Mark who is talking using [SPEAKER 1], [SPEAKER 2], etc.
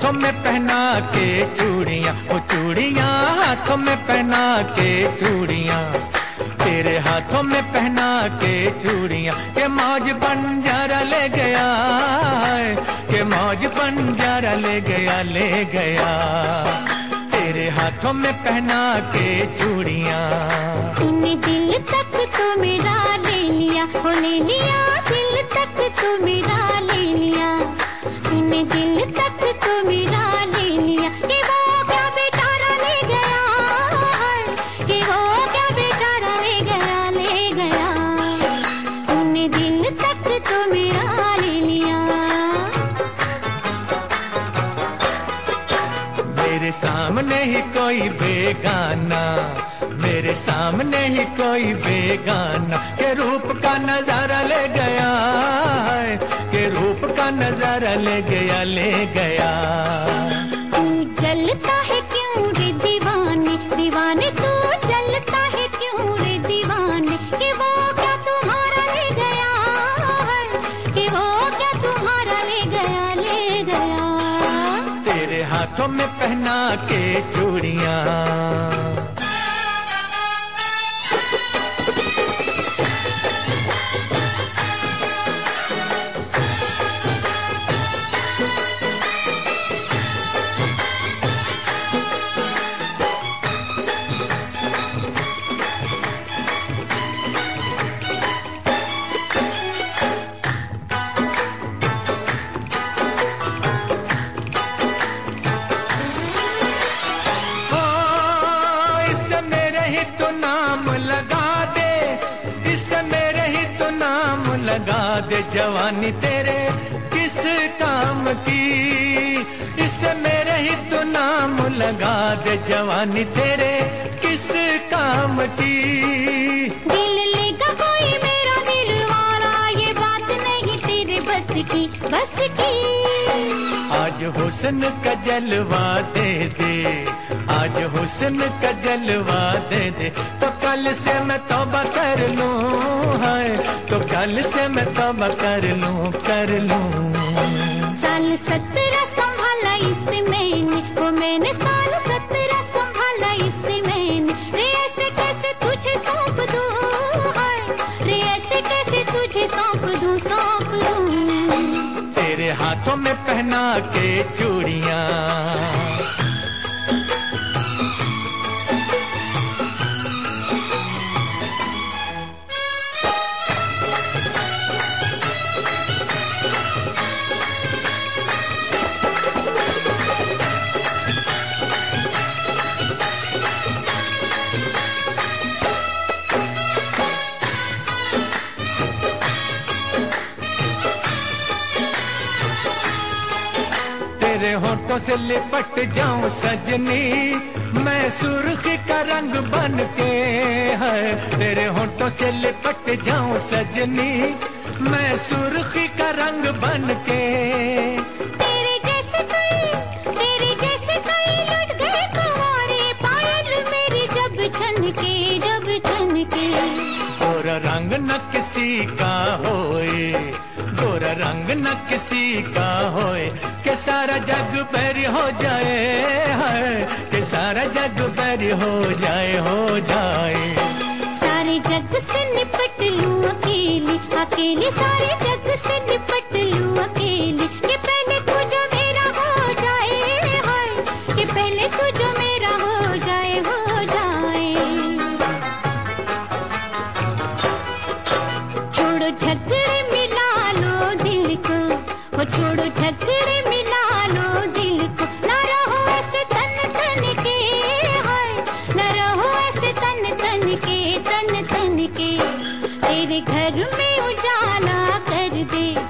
[SPEAKER 1] हाथों में पहना के चूड़िया, वो चूड़िया हाथों में पहना के चूड़िया। तेरे हाथों में पहना के चूड़िया, के मौज बंजारा ले गया के मौज बंजारा ले गया ले गया। तेरे हाथों में पहना के चूड़िया।
[SPEAKER 2] दिल तक तो मेरा ले लिया हो ले लिया, दिल तक तो मेरा ले लिया। दिल तक
[SPEAKER 1] सामने ही कोई बेगाना, मेरे सामने ही कोई बेगाना, के रूप का नज़ारा ले गया के रूप का नज़ारा ले गया ले गया। तेरे हाथों में पहना के चूड़ियाँ। इससे मेरे ही तो नाम लगा दे इससे मेरे ही तो नाम लगा दे जवानी तेरे, किस काम की? इससे मेरे ही तो नाम लगा दे जवानी तेरे, किस काम की?
[SPEAKER 2] दिल लेगा कोई मेरा दिल वाला ये बात नहीं तेरे बस की बस की।
[SPEAKER 1] आज हुसन का जलवा दे दे, आज हुसन का जलवा दे दे। तो कल से मैं तौबा कर लूँ है तो कल से मैं तौबा कर लूँ कर लूँ।
[SPEAKER 2] साल सत्रह संभाला इस मैंने वो मैंने
[SPEAKER 1] हाथों में पहना के चूड़ियाँ। होठों से लिपट जाऊँ सजनी। मैं सुर्खी का रंग बन के है तेरे होठों से लिपट जाऊँ सजनी। मैं सुर्खी का रंग बन के
[SPEAKER 2] तेरे जैसे कई तेरे जैसे कई लुट गए कुंवारे। पायल मेरी जब छन के जब छन के
[SPEAKER 1] गोरा रंग न किसी का होए गोरा रंग न किसी का होए, के सारा जग बैरी हो जाए है के सारा जग बैरी हो जाए हो जाए।
[SPEAKER 2] सारे जग से निपट लूँ अकेली अकेली सारे जग से निपट 你。